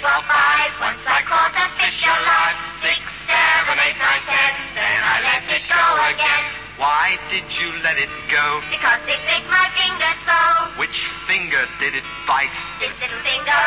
four, five. Once I caught a fish alive. Six, seven, eight, nine, ten. Then I let it go again. Why did you let it go? Because it bit my finger so. Which finger did it bite? This little finger